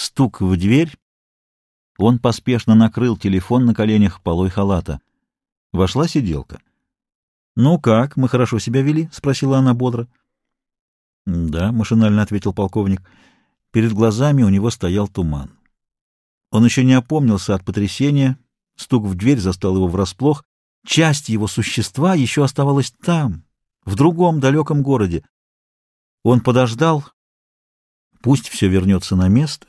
Стук в дверь. Он поспешно накрыл телефон на коленях полой халата. Вошла сиделка. «Ну как, мы хорошо себя вели?» — спросила она бодро. «Да», — машинально ответил полковник. Перед глазами у него стоял туман. Он еще не опомнился от потрясения. Стук в дверь застал его врасплох. Часть его существа еще оставалась там, в другом далеком городе. Он подождал. Пусть все вернется на место.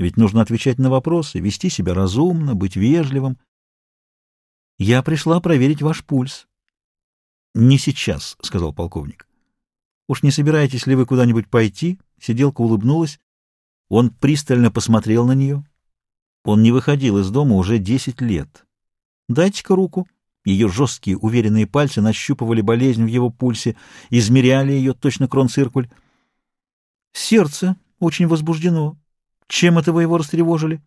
Ведь нужно отвечать на вопросы, вести себя разумно, быть вежливым. «Я пришла проверить ваш пульс». «Не сейчас», — сказал полковник. «Уж не собираетесь ли вы куда-нибудь пойти?» Сиделка улыбнулась. Он пристально посмотрел на нее. Он не выходил из дома уже десять лет. «Дайте-ка руку». Ее жесткие, уверенные пальцы нащупывали болезнь в его пульсе, измеряли ее, точно кронциркуль. «Сердце очень возбуждено. Чем это вы его растревожили?»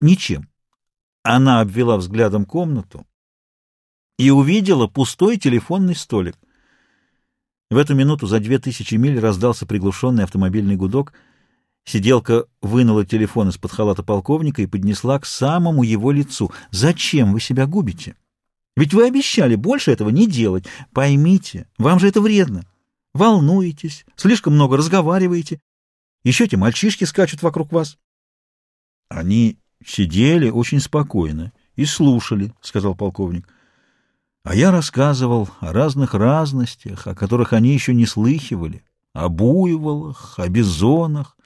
«Ничем». Она обвела взглядом комнату и увидела пустой телефонный столик. В эту минуту за две тысячи миль раздался приглушенный автомобильный гудок. Сиделка вынула телефон из-под халата полковника и поднесла к самому его лицу. «Зачем вы себя губите? Ведь вы обещали больше этого не делать. Поймите, вам же это вредно. Волнуетесь, слишком много разговариваете. Еще эти мальчишки скачут вокруг вас». Они сидели очень спокойно и слушали, — сказал полковник. А я рассказывал о разных разностях, о которых они еще не слыхивали, о буйволах, о бизонах.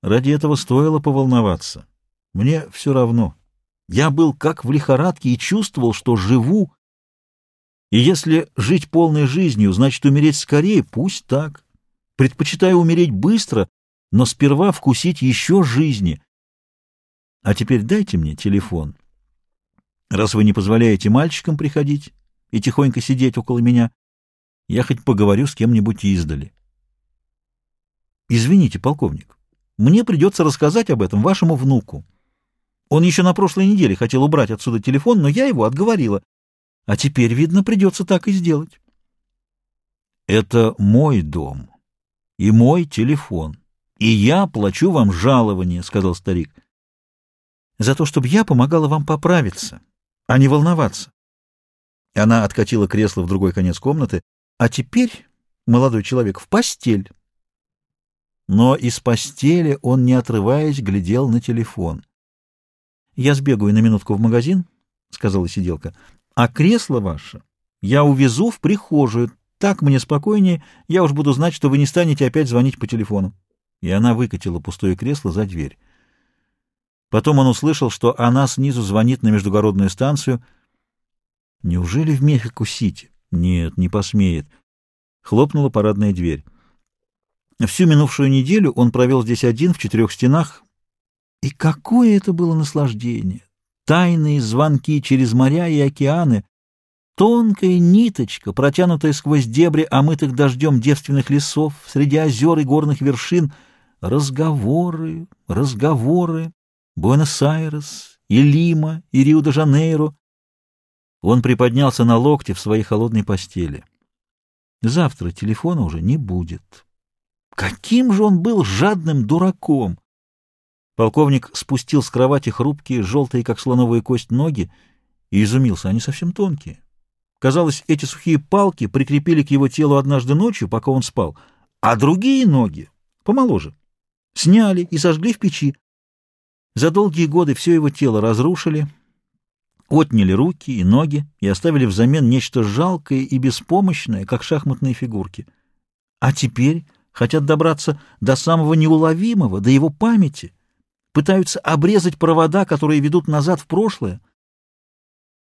Ради этого стоило поволноваться. Мне все равно. Я был как в лихорадке и чувствовал, что живу. И если жить полной жизнью, значит умереть скорее, пусть так. Предпочитаю умереть быстро, но сперва вкусить еще жизни. А теперь дайте мне телефон раз вы не позволяете мальчикам приходить и тихонько сидеть около меня, я хоть поговорю с кем-нибудь издали. Извините, полковник, мне придется рассказать об этом вашему внуку. Он еще на прошлой неделе хотел убрать отсюда телефон, но я его отговорила. А теперь, видно, придется так и сделать. Это мой дом и мой телефон, и я плачу вам жалование, — сказал старик. За то, чтобы я помогала вам поправиться а не волноваться. Она откатила кресло в другой конец комнаты. А теперь, молодой человек, в постель. Но из постели он, не отрываясь, глядел на телефон. «Я сбегаю на минутку в магазин», — сказала сиделка, — «а кресло ваше я увезу в прихожую. Так мне спокойнее, я уж буду знать, что вы не станете опять звонить по телефону». И она выкатила пустое кресло за дверь. Потом он услышал, что она снизу звонит на междугородную станцию. Неужели в Мехико-Сити? Нет, не посмеет. Хлопнула парадная дверь. Всю минувшую неделю он провел здесь один, в четырех стенах. И какое это было наслаждение! Тайные звонки через моря и океаны, тонкая ниточка, протянутая сквозь дебри омытых дождем девственных лесов, среди озер и горных вершин, разговоры, разговоры, Буэнос-Айрес, и Лима, и Рио-де-Жанейро. Он приподнялся на локте в своей холодной постели. Завтра телефона уже не будет. Каким же он был жадным дураком! Полковник спустил с кровати хрупкие, желтые, как слоновая кость, ноги и изумился. Они совсем тонкие. Казалось, эти сухие палки прикрепили к его телу однажды ночью, пока он спал, а другие ноги, помоложе, сняли и сожгли в печи. За долгие годы все его тело разрушили, отняли руки и ноги и оставили взамен нечто жалкое и беспомощное, как шахматные фигурки. А теперь хотят добраться до самого неуловимого, до его памяти, пытаются обрезать провода, которые ведут назад в прошлое —